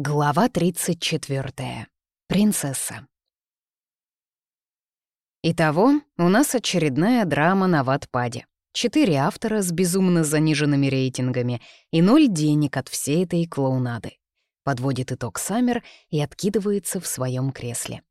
Глава 34. Принцесса. Итого, у нас очередная драма на Ватпаде. Четыре автора с безумно заниженными рейтингами и ноль денег от всей этой клоунады. Подводит итог Саммер и откидывается в своем кресле.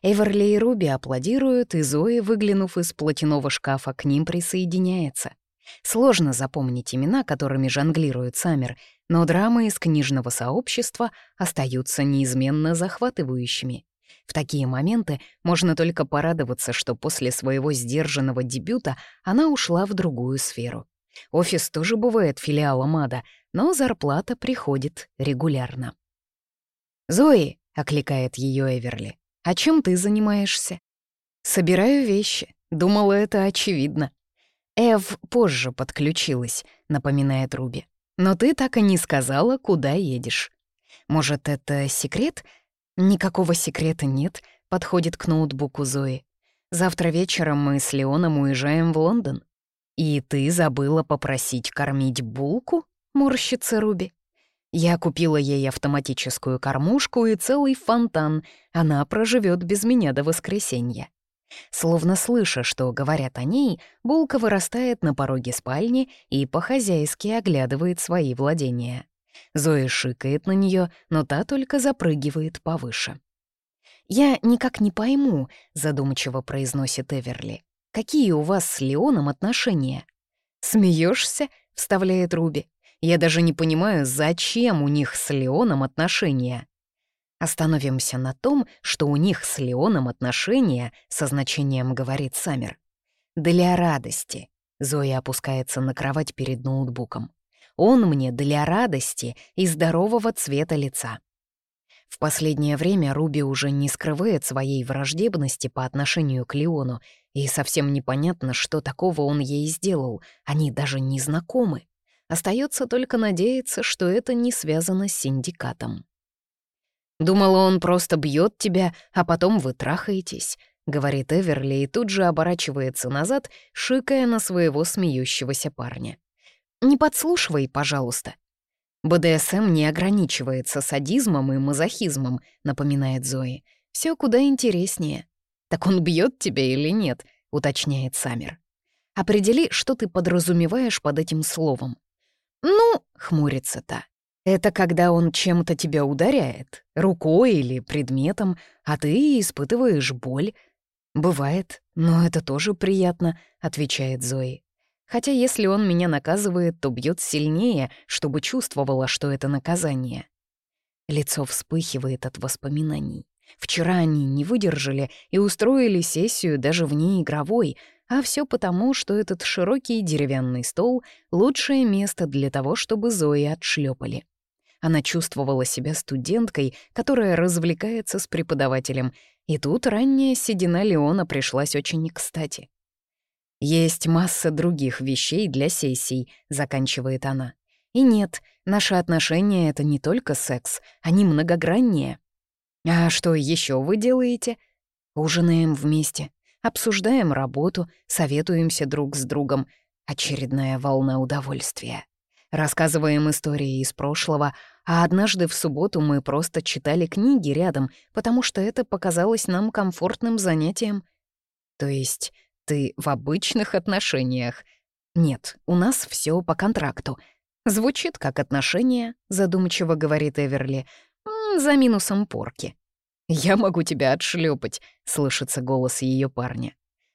Эверли и Руби аплодируют, и Зои, выглянув из платяного шкафа, к ним присоединяется. Сложно запомнить имена, которыми жонглирует Саммер, но драмы из книжного сообщества остаются неизменно захватывающими. В такие моменты можно только порадоваться, что после своего сдержанного дебюта она ушла в другую сферу. Офис тоже бывает филиалом ада, но зарплата приходит регулярно. «Зои!» — окликает ее Эверли. «А чем ты занимаешься?» «Собираю вещи. Думала, это очевидно». «Эв позже подключилась», — напоминает Руби. «Но ты так и не сказала, куда едешь. Может, это секрет?» «Никакого секрета нет», — подходит к ноутбуку Зои. «Завтра вечером мы с Леоном уезжаем в Лондон». «И ты забыла попросить кормить булку?» — морщится Руби. Я купила ей автоматическую кормушку и целый фонтан. Она проживет без меня до воскресенья. Словно слыша, что говорят о ней, Булка вырастает на пороге спальни и по-хозяйски оглядывает свои владения. Зоя шикает на нее, но та только запрыгивает повыше. «Я никак не пойму», — задумчиво произносит Эверли. «Какие у вас с Леоном отношения?» Смеешься? вставляет Руби. «Я даже не понимаю, зачем у них с Леоном отношения». Остановимся на том, что у них с Леоном отношения, со значением говорит Саммер. Для радости. Зоя опускается на кровать перед ноутбуком. Он мне для радости и здорового цвета лица. В последнее время Руби уже не скрывает своей враждебности по отношению к Леону, и совсем непонятно, что такого он ей сделал, они даже не знакомы. Остается только надеяться, что это не связано с синдикатом. Думала, он просто бьет тебя, а потом вы трахаетесь», — говорит Эверли и тут же оборачивается назад, шикая на своего смеющегося парня. «Не подслушивай, пожалуйста». БДСМ не ограничивается садизмом и мазохизмом, напоминает Зои. Все куда интереснее. Так он бьет тебя или нет, уточняет Саммер. Определи, что ты подразумеваешь под этим словом. Ну, хмурится та. Это когда он чем-то тебя ударяет, рукой или предметом, а ты испытываешь боль. Бывает, но это тоже приятно, отвечает Зои. Хотя если он меня наказывает, то бьет сильнее, чтобы чувствовала, что это наказание. Лицо вспыхивает от воспоминаний. Вчера они не выдержали и устроили сессию даже вне игровой, а все потому, что этот широкий деревянный стол — лучшее место для того, чтобы Зои отшлепали. Она чувствовала себя студенткой, которая развлекается с преподавателем, и тут ранняя седина Леона пришлась очень кстати. «Есть масса других вещей для сессий», — заканчивает она. «И нет, наши отношения — это не только секс, они многограннее». «А что еще вы делаете?» «Ужинаем вместе, обсуждаем работу, советуемся друг с другом. Очередная волна удовольствия». Рассказываем истории из прошлого, а однажды в субботу мы просто читали книги рядом, потому что это показалось нам комфортным занятием. То есть ты в обычных отношениях? Нет, у нас все по контракту. Звучит как отношения, задумчиво говорит Эверли, за минусом порки. «Я могу тебя отшлепать, слышится голос ее парня.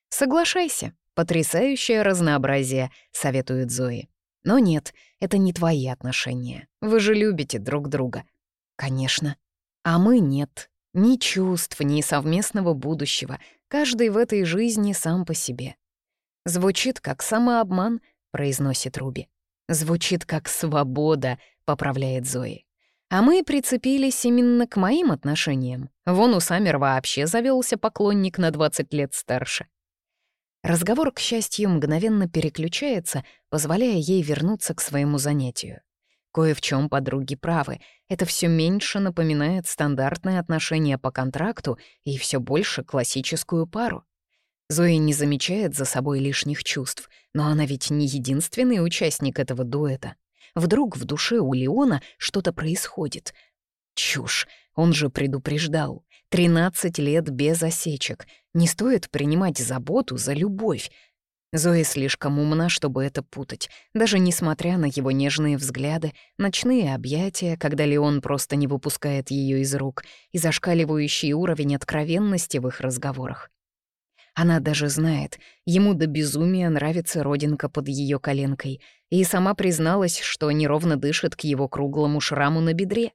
«Соглашайся, потрясающее разнообразие», — советует Зои. Но нет, это не твои отношения. Вы же любите друг друга. Конечно. А мы нет. Ни чувств, ни совместного будущего. Каждый в этой жизни сам по себе. Звучит как самообман, произносит Руби. Звучит как свобода, поправляет Зои. А мы прицепились именно к моим отношениям. Вон у Саммер вообще завелся поклонник на 20 лет старше. Разговор, к счастью, мгновенно переключается, позволяя ей вернуться к своему занятию. Кое в чем подруги правы. Это все меньше напоминает стандартные отношения по контракту и все больше классическую пару. Зоя не замечает за собой лишних чувств, но она ведь не единственный участник этого дуэта. Вдруг в душе у Леона что-то происходит. Чушь, он же предупреждал. Тринадцать лет без осечек. Не стоит принимать заботу за любовь. Зоя слишком умна, чтобы это путать, даже несмотря на его нежные взгляды, ночные объятия, когда Леон просто не выпускает ее из рук, и зашкаливающий уровень откровенности в их разговорах. Она даже знает, ему до безумия нравится родинка под ее коленкой, и сама призналась, что неровно дышит к его круглому шраму на бедре.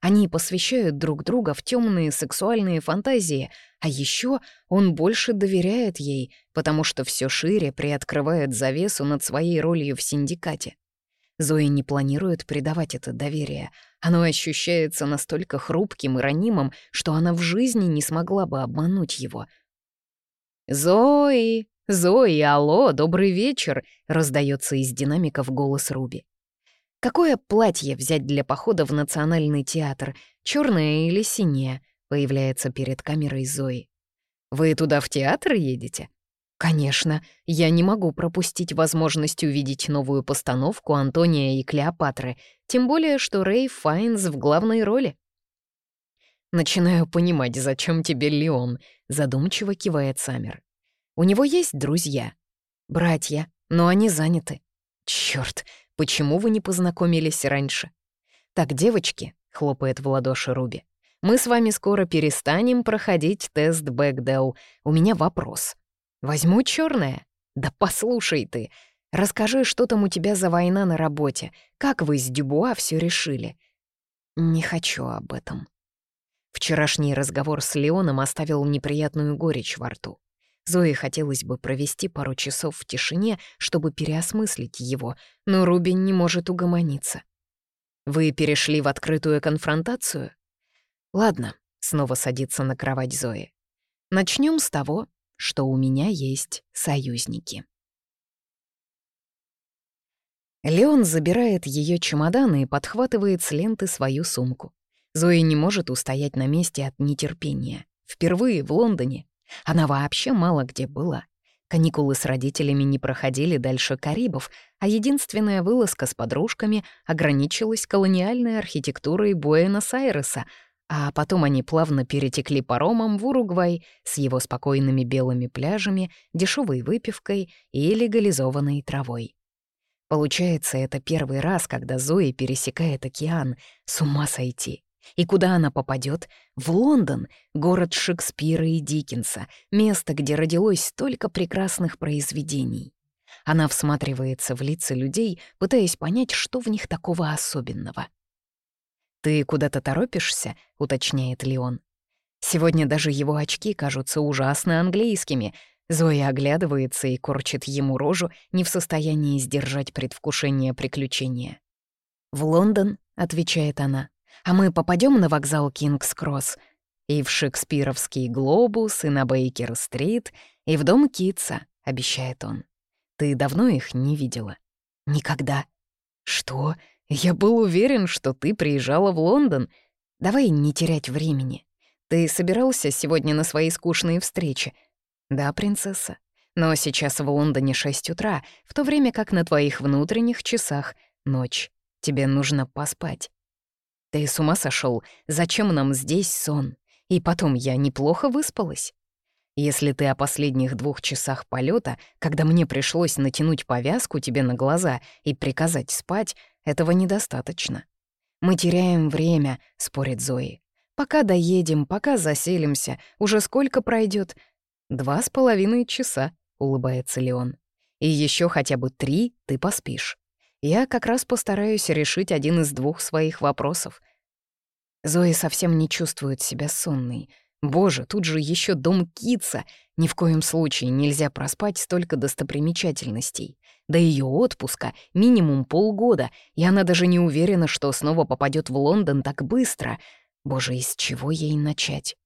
Они посвящают друг друга в темные сексуальные фантазии, а еще он больше доверяет ей, потому что все шире приоткрывает завесу над своей ролью в синдикате. Зои не планирует предавать это доверие. Оно ощущается настолько хрупким и ранимым, что она в жизни не смогла бы обмануть его. «Зои! Зои, алло, добрый вечер!» — раздается из динамиков голос Руби. Какое платье взять для похода в Национальный театр, черное или синее? Появляется перед камерой Зои. Вы туда в театр едете? Конечно, я не могу пропустить возможность увидеть новую постановку Антония и Клеопатры, тем более, что Рэй Файнс в главной роли. «Начинаю понимать, зачем тебе Леон», — задумчиво кивает Саммер. «У него есть друзья. Братья, но они заняты. Чёрт, Почему вы не познакомились раньше? Так, девочки, хлопает в ладоши Руби. Мы с вами скоро перестанем проходить тест Бэкдел. У меня вопрос. Возьму черное? Да послушай ты. Расскажи, что там у тебя за война на работе. Как вы с Дюбуа все решили? Не хочу об этом. Вчерашний разговор с Леоном оставил неприятную горечь во рту. Зое хотелось бы провести пару часов в тишине, чтобы переосмыслить его, но Рубин не может угомониться. «Вы перешли в открытую конфронтацию?» «Ладно», — снова садится на кровать Зои. Начнем с того, что у меня есть союзники». Леон забирает ее чемоданы и подхватывает с ленты свою сумку. Зои не может устоять на месте от нетерпения. Впервые в Лондоне она вообще мало где была. Каникулы с родителями не проходили дальше Карибов, а единственная вылазка с подружками ограничилась колониальной архитектурой Буэнос-Айреса, а потом они плавно перетекли паромом в Уругвай с его спокойными белыми пляжами, дешевой выпивкой и легализованной травой. Получается, это первый раз, когда Зои пересекает океан. С ума сойти. И куда она попадет? В Лондон, город Шекспира и Диккенса, место, где родилось столько прекрасных произведений. Она всматривается в лица людей, пытаясь понять, что в них такого особенного. «Ты куда-то торопишься?» — уточняет Леон. Сегодня даже его очки кажутся ужасно английскими. Зоя оглядывается и корчит ему рожу, не в состоянии сдержать предвкушение приключения. «В Лондон», — отвечает она, а мы попадем на вокзал Кингс-Кросс, и в шекспировский глобус, и на Бейкер-стрит, и в дом Китса, обещает он. Ты давно их не видела? Никогда. Что? Я был уверен, что ты приезжала в Лондон. Давай не терять времени. Ты собирался сегодня на свои скучные встречи? Да, принцесса. Но сейчас в Лондоне 6 утра, в то время как на твоих внутренних часах ночь. Тебе нужно поспать. Ты с ума сошел? Зачем нам здесь сон? И потом, я неплохо выспалась. Если ты о последних двух часах полета, когда мне пришлось натянуть повязку тебе на глаза и приказать спать, этого недостаточно. Мы теряем время, спорит Зои. Пока доедем, пока заселимся, уже сколько пройдет? Два с половиной часа, улыбается Леон. И еще хотя бы три ты поспишь я как раз постараюсь решить один из двух своих вопросов. Зои совсем не чувствует себя сонной. Боже, тут же еще дом Китса. Ни в коем случае нельзя проспать столько достопримечательностей. До ее отпуска минимум полгода, и она даже не уверена, что снова попадет в Лондон так быстро. Боже, из чего ей начать?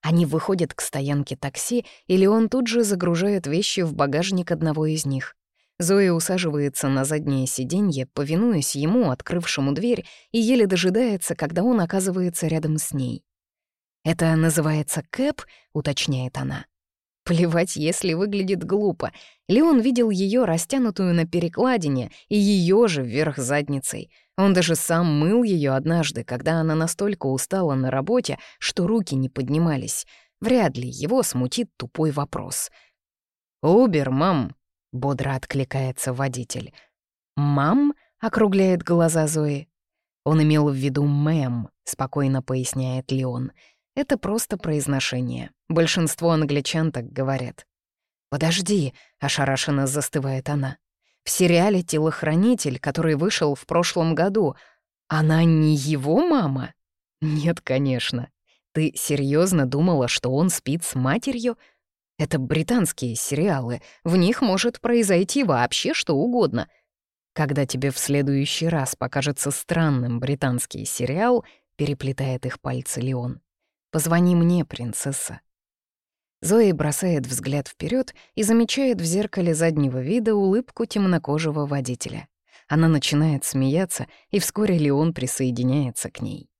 Они выходят к стоянке такси, или он тут же загружает вещи в багажник одного из них. Зоя усаживается на заднее сиденье, повинуясь ему, открывшему дверь, и еле дожидается, когда он оказывается рядом с ней. «Это называется кэп?» — уточняет она. Плевать, если выглядит глупо. Леон видел ее растянутую на перекладине и ее же вверх задницей. Он даже сам мыл ее однажды, когда она настолько устала на работе, что руки не поднимались. Вряд ли его смутит тупой вопрос. «Убер, мам!» — бодро откликается водитель. «Мам?» — округляет глаза Зои. Он имел в виду «мэм», — спокойно поясняет Леон. Это просто произношение. Большинство англичан так говорят. «Подожди», — ошарашенно застывает она. «В сериале «Телохранитель», который вышел в прошлом году, она не его мама?» «Нет, конечно. Ты серьезно думала, что он спит с матерью?» Это британские сериалы, в них может произойти вообще что угодно. Когда тебе в следующий раз покажется странным британский сериал, переплетает их пальцы Леон. Позвони мне, принцесса». Зои бросает взгляд вперед и замечает в зеркале заднего вида улыбку темнокожего водителя. Она начинает смеяться, и вскоре Леон присоединяется к ней.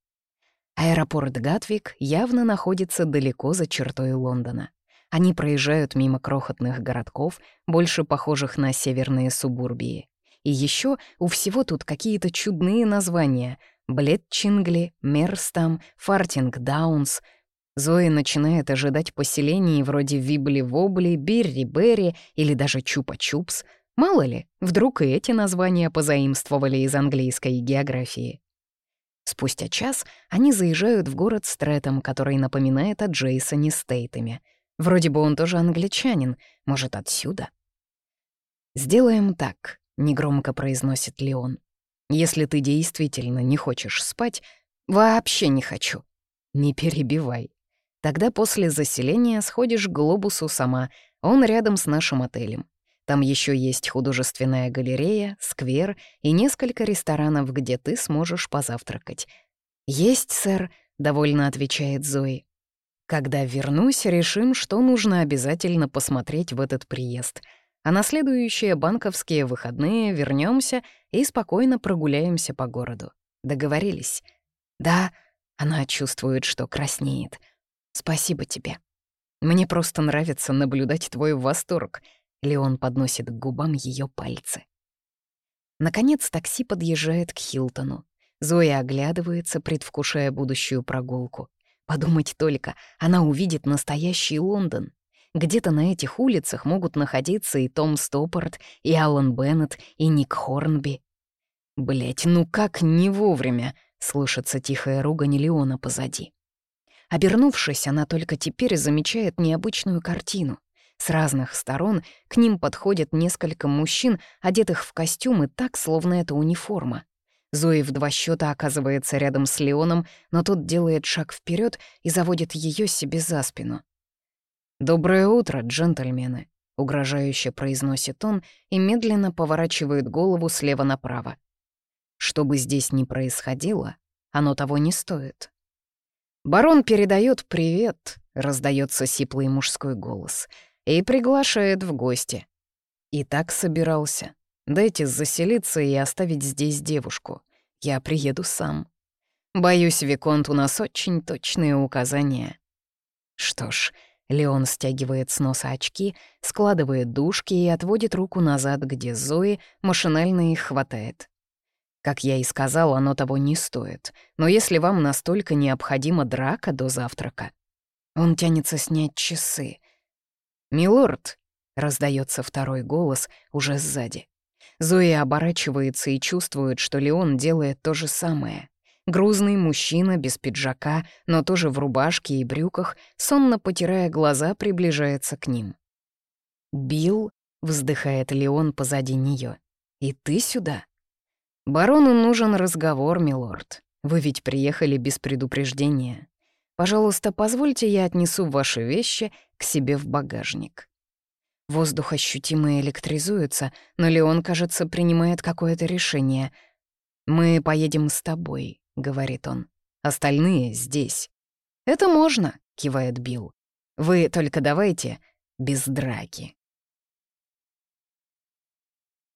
Аэропорт Гатвик явно находится далеко за чертой Лондона. Они проезжают мимо крохотных городков, больше похожих на северные субурбии. И еще у всего тут какие-то чудные названия Блетчингли, Мерстам, Фартинг Даунс. Зои начинает ожидать поселений вроде Вибли-Вобли, Бирри-Берри или даже Чупа-Чупс. Мало ли, вдруг и эти названия позаимствовали из английской географии. Спустя час они заезжают в город Стрэттом, который напоминает о Джейсоне Стейтеме. Вроде бы он тоже англичанин, может, отсюда? «Сделаем так», — негромко произносит Леон. Если ты действительно не хочешь спать, вообще не хочу. Не перебивай. Тогда после заселения сходишь к глобусу сама, он рядом с нашим отелем. Там еще есть художественная галерея, сквер и несколько ресторанов, где ты сможешь позавтракать. «Есть, сэр», — довольно отвечает Зои. «Когда вернусь, решим, что нужно обязательно посмотреть в этот приезд а на следующие банковские выходные вернемся и спокойно прогуляемся по городу. Договорились? Да, она чувствует, что краснеет. Спасибо тебе. Мне просто нравится наблюдать твой восторг. Леон подносит к губам ее пальцы. Наконец такси подъезжает к Хилтону. Зоя оглядывается, предвкушая будущую прогулку. Подумать только, она увидит настоящий Лондон. Где-то на этих улицах могут находиться и Том Стоппорт, и Алан Беннет, и Ник Хорнби. Блять, ну как не вовремя!» — слышится тихая ругань Леона позади. Обернувшись, она только теперь замечает необычную картину. С разных сторон к ним подходят несколько мужчин, одетых в костюмы так, словно это униформа. Зои в два счета оказывается рядом с Леоном, но тот делает шаг вперед и заводит ее себе за спину. «Доброе утро, джентльмены», — угрожающе произносит он и медленно поворачивает голову слева направо. Что бы здесь ни происходило, оно того не стоит. «Барон передает привет», — раздается сиплый мужской голос, и приглашает в гости. И так собирался. Дайте заселиться и оставить здесь девушку. Я приеду сам. Боюсь, Виконт, у нас очень точные указания. Что ж, Леон стягивает с носа очки, складывает дужки и отводит руку назад, где Зои машинально их хватает. Как я и сказал, оно того не стоит. Но если вам настолько необходима драка до завтрака... Он тянется снять часы. «Милорд!» — раздается второй голос уже сзади. Зоя оборачивается и чувствует, что Леон делает то же самое. Грузный мужчина без пиджака, но тоже в рубашке и брюках, сонно потирая глаза, приближается к ним. «Билл?» — вздыхает Леон позади нее. «И ты сюда?» «Барону нужен разговор, милорд. Вы ведь приехали без предупреждения. Пожалуйста, позвольте я отнесу ваши вещи к себе в багажник». Воздух ощутимо электризуется, но Леон, кажется, принимает какое-то решение. «Мы поедем с тобой», — говорит он. «Остальные здесь». «Это можно», — кивает Билл. «Вы только давайте без драки».